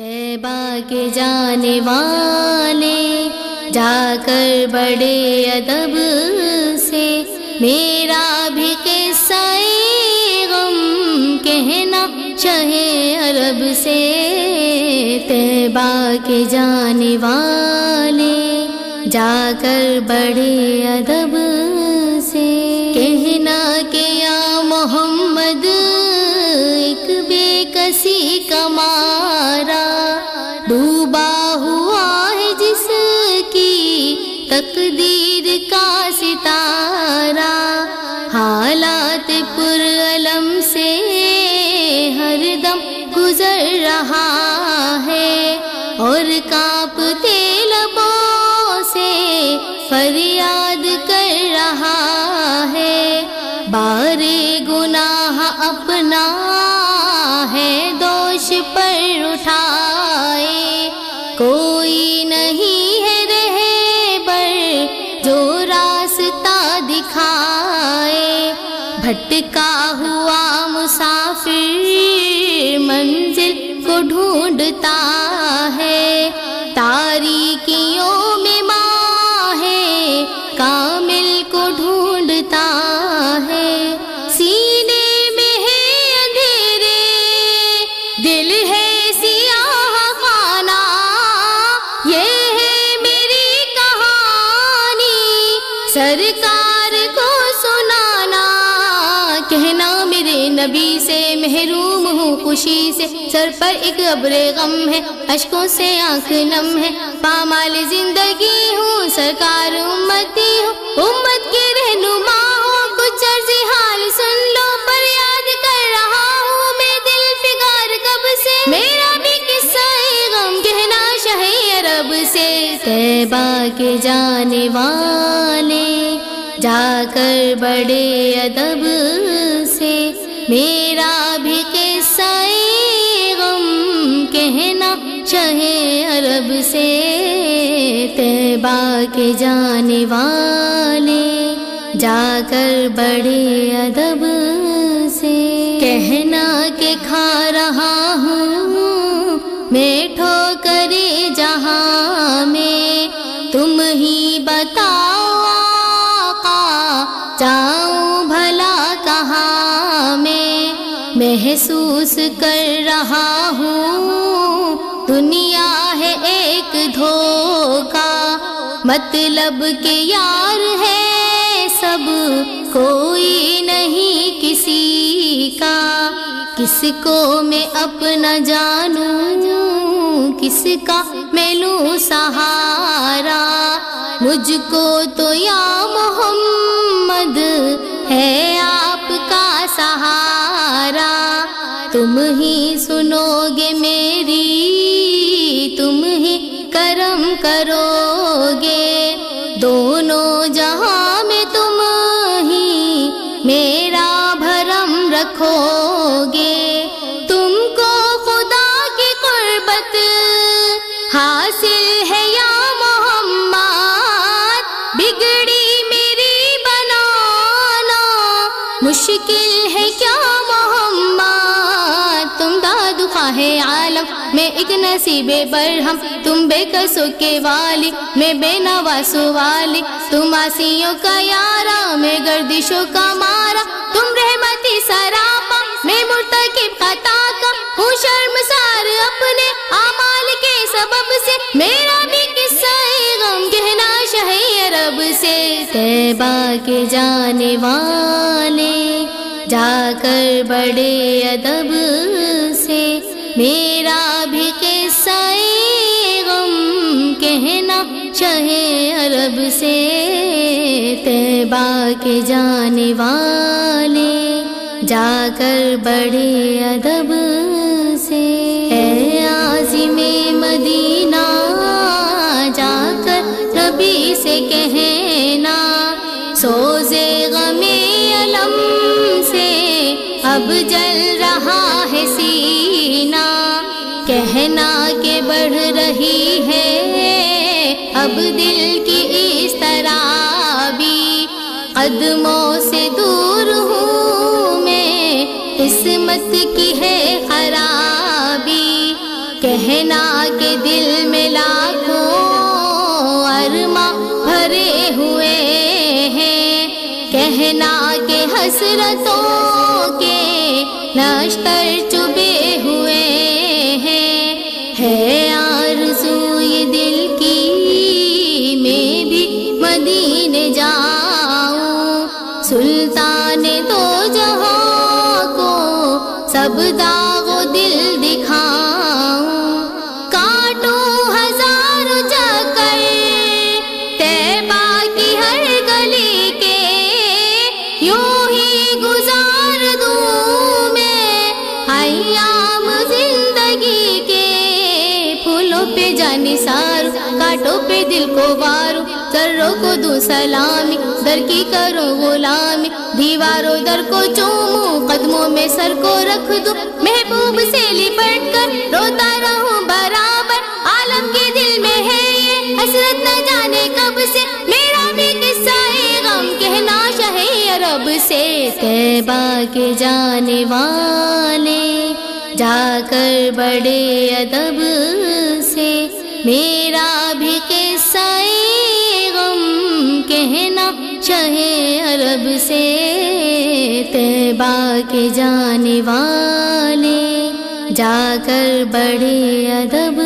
تیبا کے جانے والے، جا کر بڑے ادب سے۔ میرا بھی قصہ غم، کہنا چاہے عرب سے۔ تیبا کے جانے والے، جا کر بڑے ادب سے۔ کہنا کہ فریاد کر رہا ہے۔ بارے گناہ اپنا ہے۔ دوش پر اٹھائے۔ کوئی نہیں ہے رہے بر جو راستہ دکھائے۔ بھٹکا ہوا مسافر منزل کو ڈھونڈتا ہے۔ تاریکیوں کہنا میرے نبی سے، محروم ہوں خوشی سے۔ سر پر ایک ابر غم ہے اشکوں سے آنکھ نم ہے۔ پامال زندگی ہوں، سرکار امتی ہوں۔ امت کے رہنما ہوں، کچھ عرض حال سن لو۔ پر یاد کر رہا ہوں، میں دل فگار کب سے؟ میرا بھی قصہ غم کہنا شاہی عرب سے۔ تیبا کے جانے والے جا کر بڑے ادب سے میرا بھی قصہ غم کہنا چاہے عرب سے تیبا کے جانے والے جا کر بڑے ادب سے کہنا کہ کھا رہا ہوں محسوس کر رہا ہوں۔ دنیا ہے ایک دھوکا مطلب کہ یار ہے سب۔ کوئی نہیں کسی کا۔ کس کو میں اپنا جانوں، کس کا میں لوں سہارا؟ مجھ کو تو یا محمد، ہے آپ کا سہارا۔ تم ہی سنو گے میری، تم ہی کرم کرو گے دونوں جہاں میں تم ہی میرا بھرم رکھو گے تم کو خدا کی قربت حاصل ہے یا محمد؟ بگڑی میری بنانا مشکل داد خواہ عالم میں ایک نصیب برہم، تم بے کسو کے والی میں بے نواسو والی تم آسیوں کا یارا میں گردشوں کا مارا تم رحمتی سراپا میں مرتکب خطا کا۔ ہوں شرم سار اپنے اعمال کے سبب سے۔ میرا بھی قصہ غم کہنا شاہی عرب سے۔ تیبا کے جانے والے جا کر بڑے ادب سے۔ میرا بھی قصہ غم کہنا چاہے عرب سے تیبا کے جانے والے، جا کر بڑے ادب سے۔ اے عظیم مدینہ کہنا کہ بڑھ رہی ہے۔ اب دل کی اس طرح بھی قدموں سے دور ہوں میں۔ قسمت کی ہے خرابی۔ کہنا کے دل میں لاکھوں ارما بھرے ہوئے ہیں۔ کہنا کے حسرتوں کے نشتر چبے ہوئے ہے آرزو یہ دل کی میں بھی مدینے جاؤں۔ سلطان تو جہاں کو سب داغ پہ جانی سارو کاٹوں پہ دل کو وارو ذروں کو دوں سلامی، در کی کرو غلامی دیواروں در کو چوموں قدموں میں سر کو رکھ دوں محبوب سے لپٹ کر روتا رہوں برابر۔ عالم کے دل میں ہے یہ حسرت نہ جانے کب سے۔ میرا بھی قصہ ہے غم، کہنا شاہ عرب سے۔ تیبہ کے جانے والے جا کر بڑے ادب سے، میرا بھی قصہ غم کہنا، چاہے عرب سے تیبا کے جانے والے۔ جا کر بڑے ادب